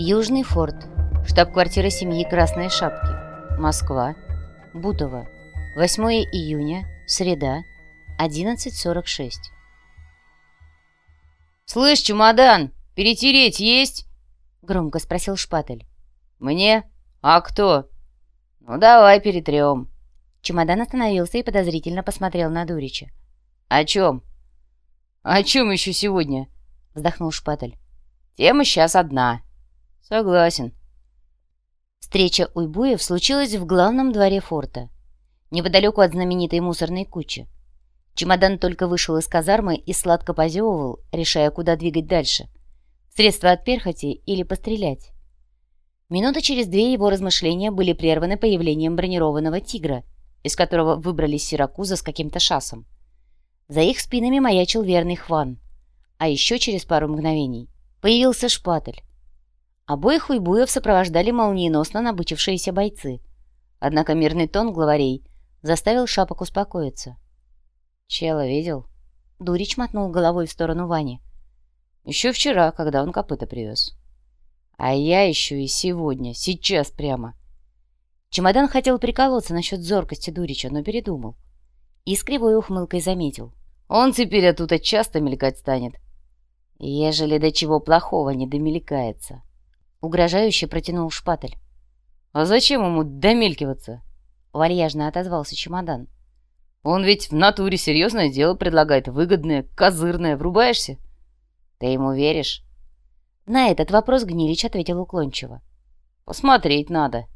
Южный форт. Штаб-квартира семьи Красной Шапки. Москва. Бутово. 8 июня. Среда. 11.46. «Слышь, чемодан, перетереть есть?» — громко спросил Шпатель. «Мне? А кто?» «Ну, давай перетрем». Чемодан остановился и подозрительно посмотрел на Дурича. «О чем?» «О чем еще сегодня?» — вздохнул Шпатель. «Тема сейчас одна». «Согласен». Встреча Уйбуев случилась в главном дворе форта, неподалеку от знаменитой мусорной кучи. Чемодан только вышел из казармы и сладко позевывал, решая, куда двигать дальше. Средства от перхоти или пострелять. Минуты через две его размышления были прерваны появлением бронированного «Тигра», из которого выбрались Сиракуза с каким-то шасом. За их спинами маячил верный Хван. А еще через пару мгновений появился Шпатель. Обоих уйбуев сопровождали молниеносно набычившиеся бойцы. Однако мирный тон главарей заставил Шапок успокоиться. «Чела видел?» Дурич мотнул головой в сторону Вани. «Еще вчера, когда он копыта привез. А я еще и сегодня, сейчас прямо». Чемодан хотел приколоться насчет зоркости Дурича, но передумал. И с кривой ухмылкой заметил. «Он теперь оттуда часто мелькать станет, ежели до чего плохого не домелькается». Угрожающе протянул шпатель. «А зачем ему домелькиваться?» Вальяжно отозвался чемодан. «Он ведь в натуре серьезное дело предлагает, выгодное, козырное. Врубаешься?» «Ты ему веришь?» На этот вопрос Гнилич ответил уклончиво. «Посмотреть надо».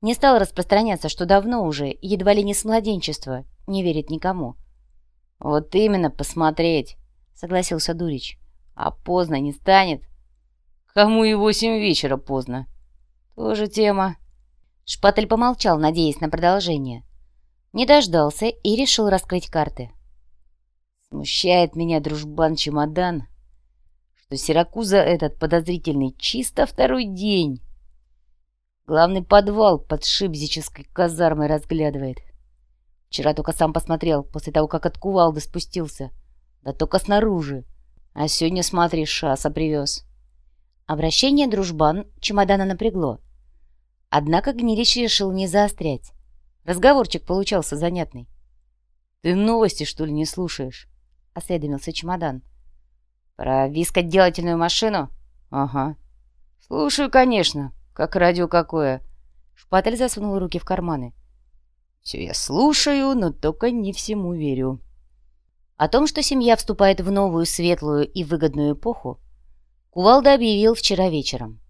Не стал распространяться, что давно уже, едва ли не с младенчества, не верит никому. «Вот именно, посмотреть», — согласился Дурич. «А поздно не станет». Кому и восемь вечера поздно. Тоже тема. Шпатель помолчал, надеясь на продолжение. Не дождался и решил раскрыть карты. Смущает меня дружбан-чемодан, что Сиракуза этот подозрительный чисто второй день. Главный подвал под шибзической казармой разглядывает. Вчера только сам посмотрел, после того, как от кувалды спустился. Да только снаружи. А сегодня, смотри, шаса привез. Обращение дружбан чемодана напрягло. Однако Гнилич решил не заострять. Разговорчик получался занятный. «Ты новости, что ли, не слушаешь?» — осведомился чемодан. «Про вискоделательную машину?» «Ага». «Слушаю, конечно. Как радио какое». Шпатель засунул руки в карманы. «Все я слушаю, но только не всему верю». О том, что семья вступает в новую светлую и выгодную эпоху, Кувалда объявил вчера вечером.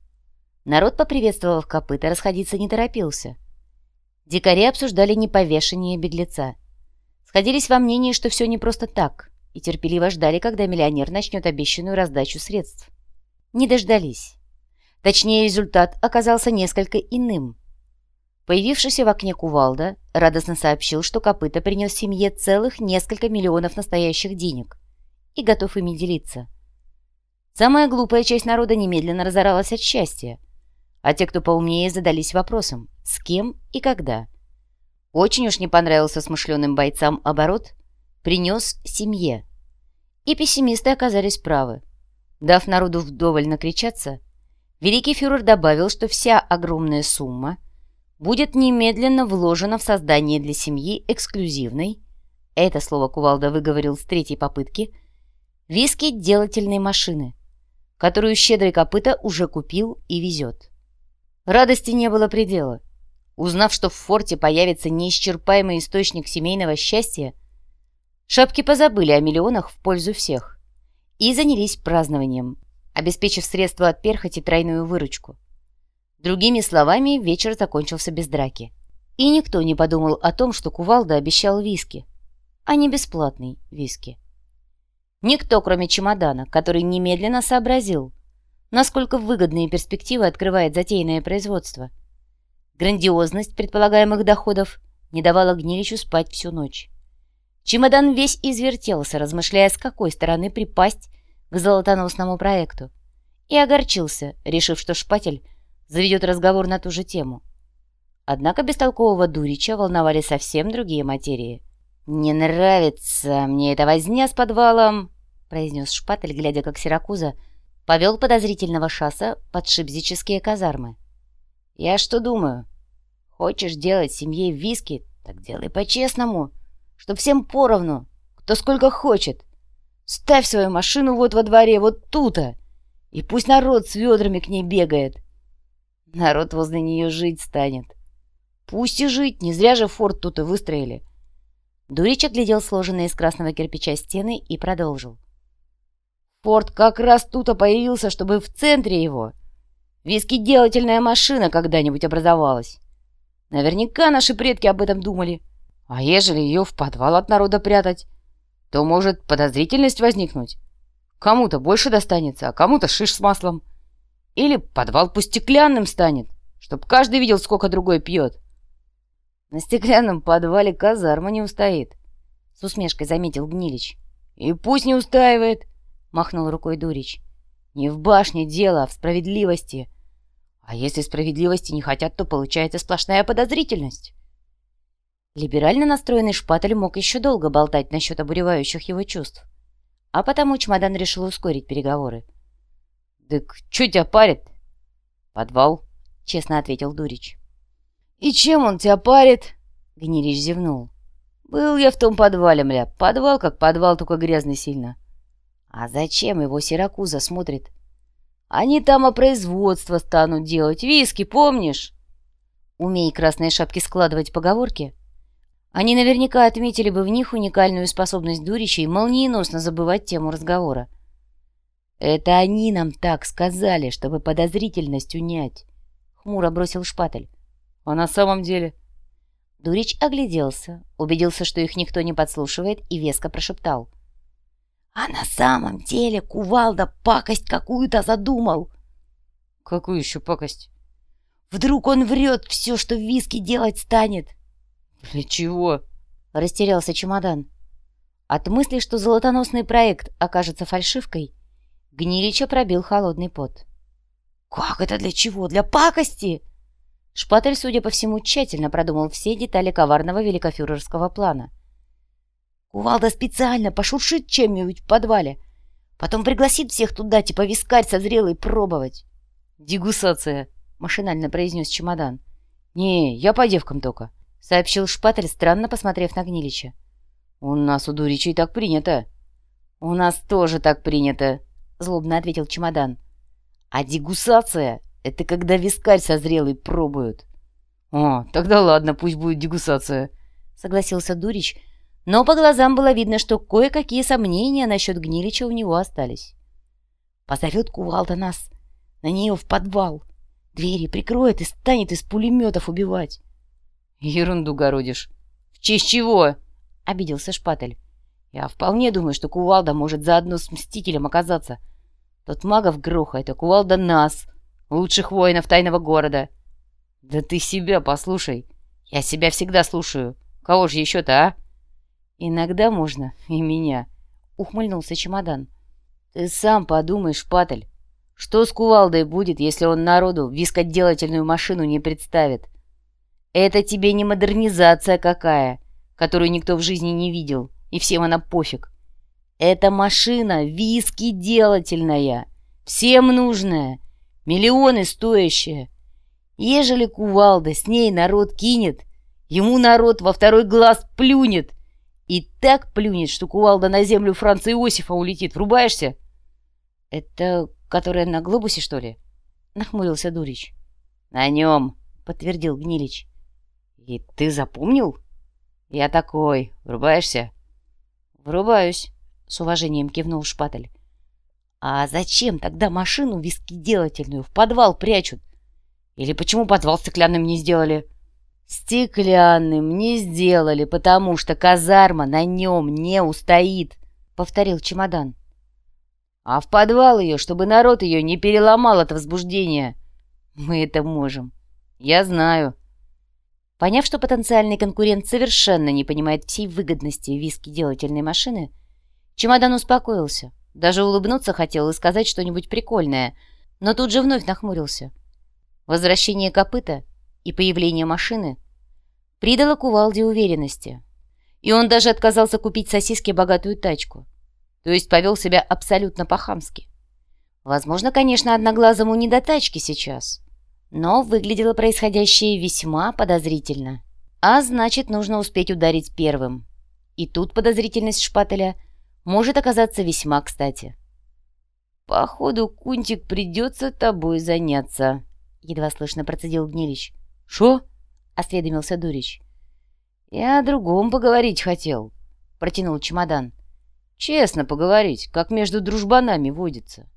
Народ, поприветствовав копыта, расходиться не торопился. Дикари обсуждали неповешение беглеца. Сходились во мнении, что все не просто так, и терпеливо ждали, когда миллионер начнет обещанную раздачу средств. Не дождались. Точнее, результат оказался несколько иным. Появившийся в окне кувалда радостно сообщил, что копыта принес семье целых несколько миллионов настоящих денег и готов ими делиться. Самая глупая часть народа немедленно разоралась от счастья, а те, кто поумнее, задались вопросом, с кем и когда. Очень уж не понравился смышленым бойцам оборот, принес семье. И пессимисты оказались правы. Дав народу вдоволь накричаться, великий фюрер добавил, что вся огромная сумма будет немедленно вложена в создание для семьи эксклюзивной, это слово Кувалда выговорил с третьей попытки, виски делательной машины – которую щедрый копыта уже купил и везет. Радости не было предела. Узнав, что в форте появится неисчерпаемый источник семейного счастья, шапки позабыли о миллионах в пользу всех и занялись празднованием, обеспечив средства от перхоти тройную выручку. Другими словами, вечер закончился без драки. И никто не подумал о том, что Кувалда обещал виски, а не бесплатный виски. Никто, кроме чемодана, который немедленно сообразил, насколько выгодные перспективы открывает затеянное производство. Грандиозность предполагаемых доходов не давала Гниличу спать всю ночь. Чемодан весь извертелся, размышляя, с какой стороны припасть к золотоносному проекту, и огорчился, решив, что шпатель заведет разговор на ту же тему. Однако бестолкового Дурича волновали совсем другие материи. «Не нравится мне эта возня с подвалом», произнес Шпатель, глядя, как Сиракуза Повел подозрительного шасса под шипзические казармы. «Я что думаю? Хочешь делать семье виски, так делай по-честному, чтоб всем поровну, кто сколько хочет. Ставь свою машину вот во дворе, вот тута, и пусть народ с ведрами к ней бегает. Народ возле нее жить станет. Пусть и жить, не зря же форт тут и выстроили». Дурич оглядел сложенные из красного кирпича стены и продолжил. Порт как раз тут и появился, чтобы в центре его виски-делательная машина когда-нибудь образовалась. Наверняка наши предки об этом думали. А ежели ее в подвал от народа прятать, то может подозрительность возникнуть. Кому-то больше достанется, а кому-то шиш с маслом. Или подвал пусть стеклянным станет, чтоб каждый видел, сколько другой пьет. На стеклянном подвале казарма не устоит, — с усмешкой заметил Гнилич. И пусть не устаивает. — махнул рукой Дурич. «Не в башне дело, а в справедливости. А если справедливости не хотят, то получается сплошная подозрительность». Либерально настроенный шпатель мог еще долго болтать насчет обуревающих его чувств. А потому чемодан решил ускорить переговоры. «Так что тебя парит?» «Подвал», — честно ответил Дурич. «И чем он тебя парит?» — Гнилич зевнул. «Был я в том подвале, мля. Подвал как подвал, только грязный сильно. А зачем его Сиракуза смотрит? Они там о производство станут делать. Виски, помнишь? Умей красные шапки складывать поговорки. Они наверняка отметили бы в них уникальную способность дуричей молниеносно забывать тему разговора. «Это они нам так сказали, чтобы подозрительность унять», — хмуро бросил шпатель. «А на самом деле...» Дурич огляделся, убедился, что их никто не подслушивает, и веско прошептал — а на самом деле кувалда пакость какую-то задумал. Какую еще пакость? Вдруг он врет все, что в виски делать станет. Для чего? Растерялся чемодан. От мысли, что золотоносный проект окажется фальшивкой, Гнилича пробил холодный пот. «Как это для чего? Для пакости?» Шпатель, судя по всему, тщательно продумал все детали коварного великофюрерского плана — Кувалда специально пошуршит чем-нибудь в подвале. Потом пригласит всех туда, типа вискарь созрелый, пробовать. «Дегусация», — машинально произнес чемодан. «Не, я по девкам только», — сообщил Шпатель, странно посмотрев на Гнилича. «У нас у Дуричей так принято». «У нас тоже так принято», — злобно ответил чемодан. «А дегусация — это когда вискарь созрелый пробуют». «О, тогда ладно, пусть будет дегусация», — согласился Дурич, — но по глазам было видно, что кое-какие сомнения насчет Гнилича у него остались. «Позовет кувалда нас на нее в подвал, двери прикроет и станет из пулеметов убивать». «Ерунду городишь. В честь чего?» — обиделся Шпатель. «Я вполне думаю, что кувалда может заодно с Мстителем оказаться. Тот магов грохает, а кувалда нас, лучших воинов тайного города». «Да ты себя послушай. Я себя всегда слушаю. Кого же еще-то, а?» «Иногда можно и меня», — ухмыльнулся чемодан. «Ты сам подумай, шпатель, что с кувалдой будет, если он народу вискоделательную машину не представит? Это тебе не модернизация какая, которую никто в жизни не видел, и всем она пофиг. Это машина виски-делательная, всем нужная, миллионы стоящая. Ежели кувалда с ней народ кинет, ему народ во второй глаз плюнет — и так плюнет, что кувалда на землю Франца Иосифа улетит. Врубаешься? — Это которая на глобусе, что ли? — нахмурился Дурич. — На нем, — подтвердил Гнилич. — И ты запомнил? — Я такой. Врубаешься? — Врубаюсь, — с уважением кивнул Шпатель. — А зачем тогда машину виски-делательную в подвал прячут? Или почему подвал стеклянным не сделали? — «Стеклянным не сделали, потому что казарма на нем не устоит», — повторил чемодан. «А в подвал ее, чтобы народ ее не переломал от возбуждения. Мы это можем. Я знаю». Поняв, что потенциальный конкурент совершенно не понимает всей выгодности виски-делательной машины, чемодан успокоился, даже улыбнуться хотел и сказать что-нибудь прикольное, но тут же вновь нахмурился. Возвращение копыта и появление машины придало кувалде уверенности. И он даже отказался купить сосиски богатую тачку. То есть повел себя абсолютно по-хамски. Возможно, конечно, одноглазому не до тачки сейчас, но выглядело происходящее весьма подозрительно. А значит, нужно успеть ударить первым. И тут подозрительность шпателя может оказаться весьма кстати. «Походу, Кунтик, придется тобой заняться», — едва слышно процедил Гнилич. «Шо?» — осведомился Дурич. «Я о другом поговорить хотел», — протянул чемодан. «Честно поговорить, как между дружбанами водится».